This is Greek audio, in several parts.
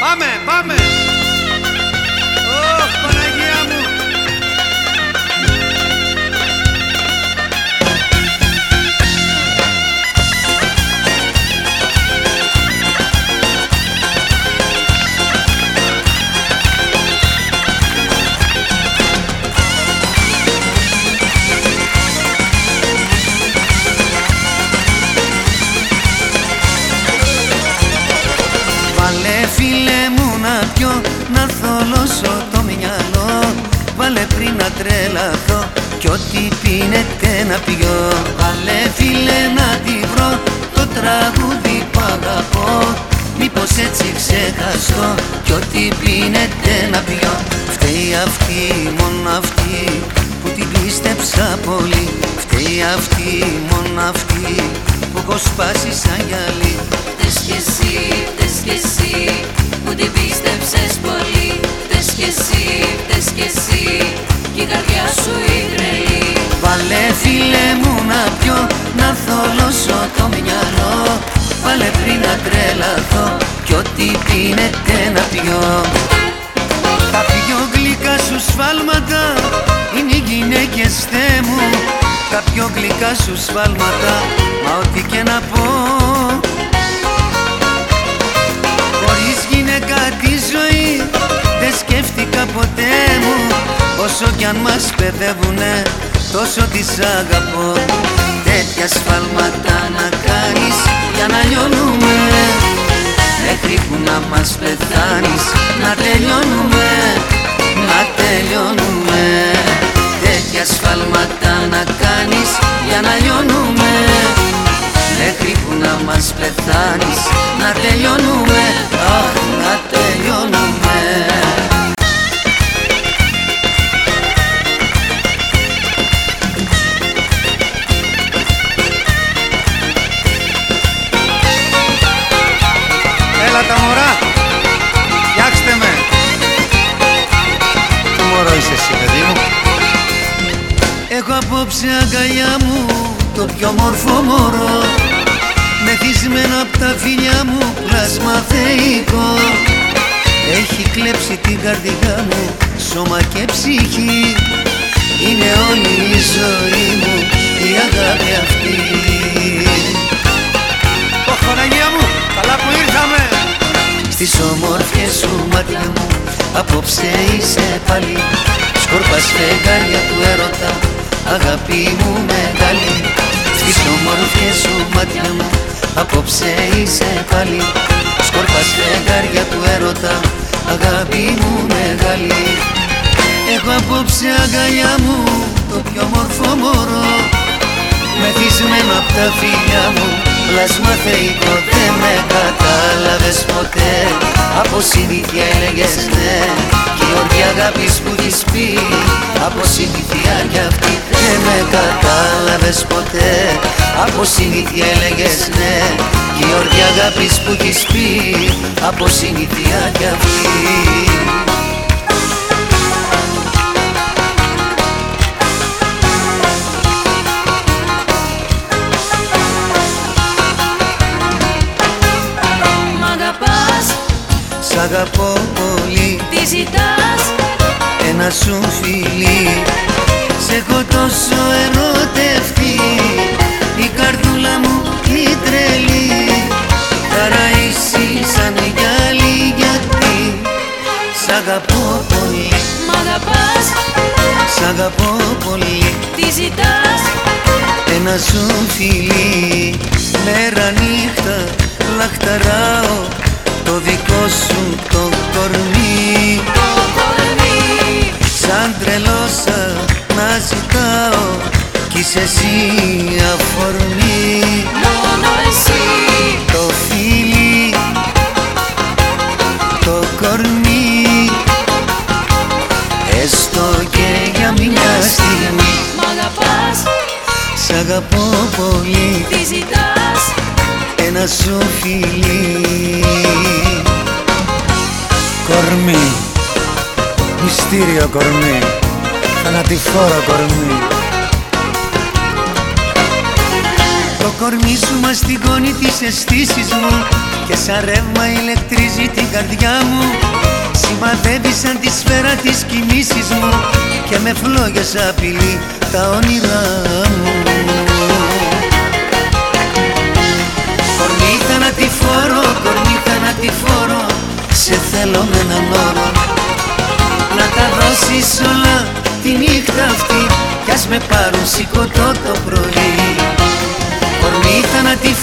Πάμε, πάμε. Ωχ, τρελαθώ κι ό,τι πίνεται να πιω. Βάλε φίλε να τη βρω, το τραγούδι που αγαπώ Μήπως έτσι ξεχαστώ. Κι ό,τι πίνεται να πιω. Φταίει αυτή, μόνο αυτή που την πίστεψα πολύ. Φταίει αυτή, μόνο αυτή που έχω σπάσει σαν γυαλί. Φταίς κι εσύ, φταίς κι εσύ σφάλματα είναι οι γυναίκες θέ μου. Τα πιο γλυκά σου σφάλματα, μα ό,τι και να πω. Χωρίς γυναίκα τη ζωή δεν σκέφτηκα ποτέ μου. Όσο κι αν μας παιδεύουνε τόσο τις αγαπώ. Τέτοια σφάλματα μας πεθάνεις. Να τελειώνουμε Αχ, να τελειώνουμε. Έλα τα μωρά Φτιάξτε με. Τι μωρό είσαι εσύ παιδί μου; Έχω απόψε αγκαλιά μου το πιο μορφό μωρό Μεθυσμένο απ' τα φιλιά μου πλάσμα θεϊκό. Έχει κλέψει την καρδιά μου σώμα και ψυχή. Είναι όλη η ζωή μου η αγάπη αυτή. Ωχ, Παναγία μου, καλά που ήρθαμε. Στις όμορφιες σου μάτια μου απόψε είσαι πάλι. Σκόρπας φεγγάρια του έρωτα αγάπη μου μεγάλη. Στις όμορφιες σου μάτια μου απόψε είσαι πάλι. Σκόρπας φεγγάρια του έρωτα. Αγάπη μου μεγάλη. Έχω απόψε αγκαλιά μου το πιο μορφό μωρό. Μεθυσμένο απ' τα φιλιά μου. Πλάσμα θεϊκό δεν με κατάλαβες ποτέ. Από συνήθεια έλεγες ναι. Κι η όρκη αγάπης που έχεις πει Από συνήθεια κι αυτή δεν με κατάλαβες ποτέ. Από συνήθεια έλεγες ναι. Κι η όρκη αγάπης που έχεις πει. Από συνήθεια κι αυτή. Μ' αγαπάς, Σ' αγαπώ πολύ. Τι ζητάς. Ένα σου φιλί Σ' έχω τόσο ερωτευτεί η καρδούλα μου η τρελή. Χαραΐσει σαν γυάλι γιατί. Σ' αγαπώ πολύ, Μ' αγαπάς, σ' αγαπώ πολύ. Τι ζητάς; Ένα σου φιλί. Μέρα νύχτα λαχταράω το δικό σου το κορμί. Το κορμί. Σαν τρελόσα να ζητάω κι είσαι εσύ αφορμή. Μόνο εσύ. Το φίλι, το κορμί. Έστω και για μια στιγμή. Μ' αγαπάς, Σ' αγαπώ πολύ. Τι ζητάς. Ένα σου φιλί. Κορμί, μυστήριο κορμί Θανατηφόρο κορμί. Φωνή σου μαστιγώνει τις αισθήσεις μου Και σαν ρεύμα ηλεκτρίζει την καρδιά μου. Σημαδεύει σαν τη σφαίρα τις κινήσεις μου Και με φλόγες απειλεί τα όνειρά μου. Κορμί φορώ, κορμί φορώ Σε θέλω με έναν όρο. Να τα δώσεις όλα τη νύχτα αυτή Κι ας με πάρουν σηκωτό το πρωί. Κορμί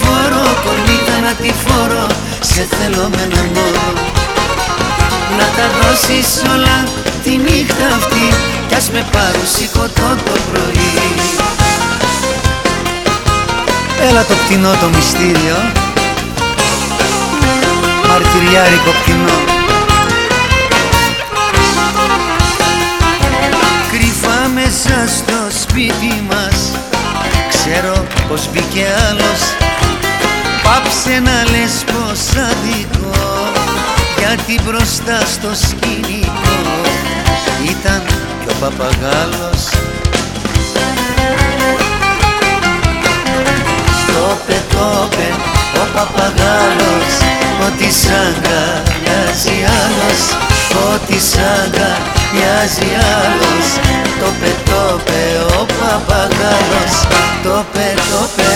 φορώ, κορμί φορώ Σε θέλω με έναν όρο Να τα δώσεις όλα τη νύχτα αυτή Κι ας με πάρουν σηκωτό το πρωί. Έλα το πτηνό το μυστήριο Μαρτυριάρικο πτηνό μέσα στο σπίτι μας. Ξέρω πως μπήκε άλλος. Πάψε να λες πως αδικό. Γιατί μπροστά στο σκηνικό Ήταν και ο παπαγάλος. Τόπε, τόπε, ο παπαγάλος Ότι σ' αγκαλιάζει άλλος. Ότι σ' αγκαλιάζει άλλος. Τόπε, τόπε, ο παπαγάλος. Τόπε, τόπε,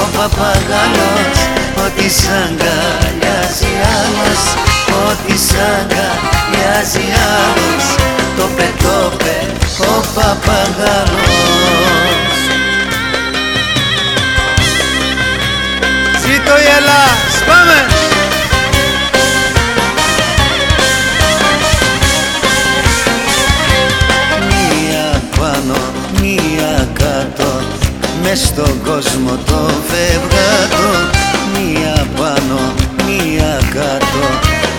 ο παπαγάλος. Ότι σ' αγκαλιάζει άλλος. Ότι σ' αγκαλιάζει άλλος. Τόπε, τόπε, ο παπαγάλος. Ζήτω η Ελλάς, πάμε! Κόσμο το φευγάτο Μία πάνω, μία κάτω.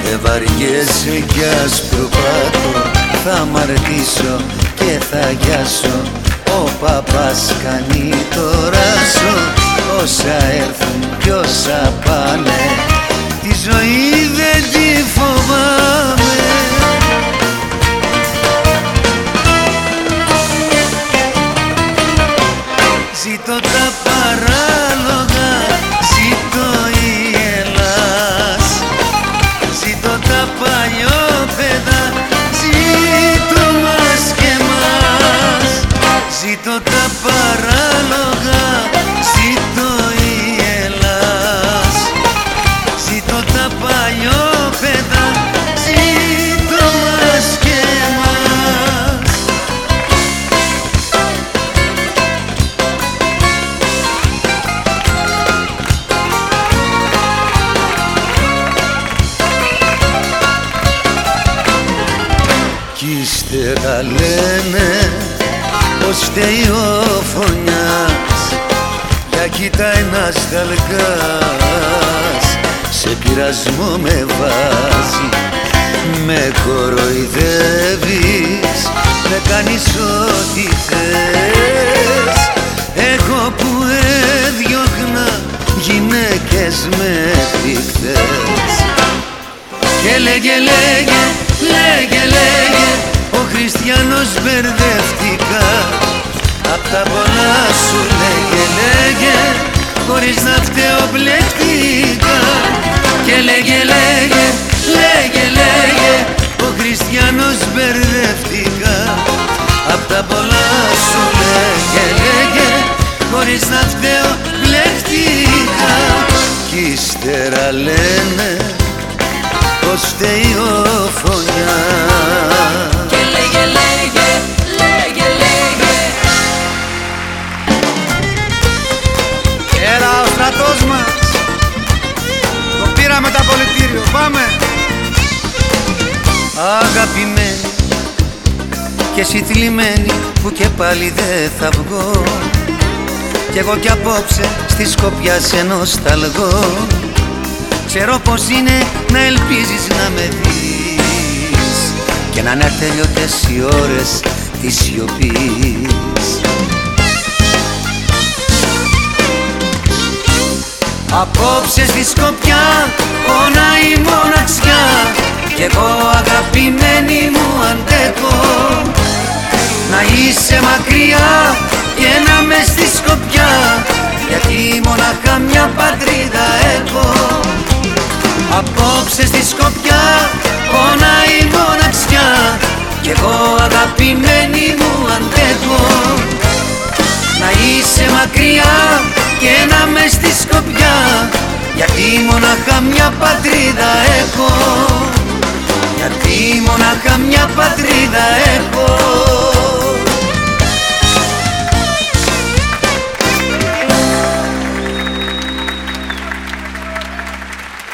Δεν βαριέσαι κι ας προπάτω Θα μαρτήσω και θα γιάσω. Ο παπάς κάνει το ράσο Όσα έρθουν κι όσα πάνε. Τη ζωή δεν τη φοβάμαι φταίει ο φωνιάς. Για κοίτα ένας γαλγάς σε πειρασμό με βάζει. Με κοροϊδεύεις, με κάνεις ό,τι θες. Εγώ που έδιωχνα γυναίκες μέχρι χθες και λέγε, λέγε, λέγε, λέγε Ο Χριστιανός μπερδεύτηκα. Απ' τα πολλά σου λέγε, λέγε Χωρίς να φταίω μπλεχτήκα Και λέγε, λέγε, λέγε, λέγε Ο Χριστιανός μπερδεύτηκα. Απ' τα πολλά σου λέγε, λέγε Χωρίς να φταίω μπλεχτήκα Κι ύστερα λένε πως φταίει ο φωνιάς. Και λέγε, λέγε, λέγε, πάμε! Αγαπημένη και εσύ θλιμμένη που και πάλι δεν θα βγω. Κι εγώ κι απόψε στη σκοπιά σε νοσταλγώ. Ξέρω πως είναι να ελπίζεις να με δεις. Και να είναι ατέλειωτες οι ώρες της σιωπής Απόψε στη σκοπιά πονάει η μοναξιά. Κι εγώ αγαπημένη μου αντέχω. Να είσαι μακριά και να με στη σκοπιά. Γιατί μονάχα μια πατρίδα έχω. Απόψε στη Σκοπιά πονάει η μοναξιά. Κι εγώ αγαπημένη μου αντέχω Να είσαι μακριά και να με στη Σκοπιά Γιατί μονάχα μια πατρίδα έχω. Γιατί μονάχα μια πατρίδα έχω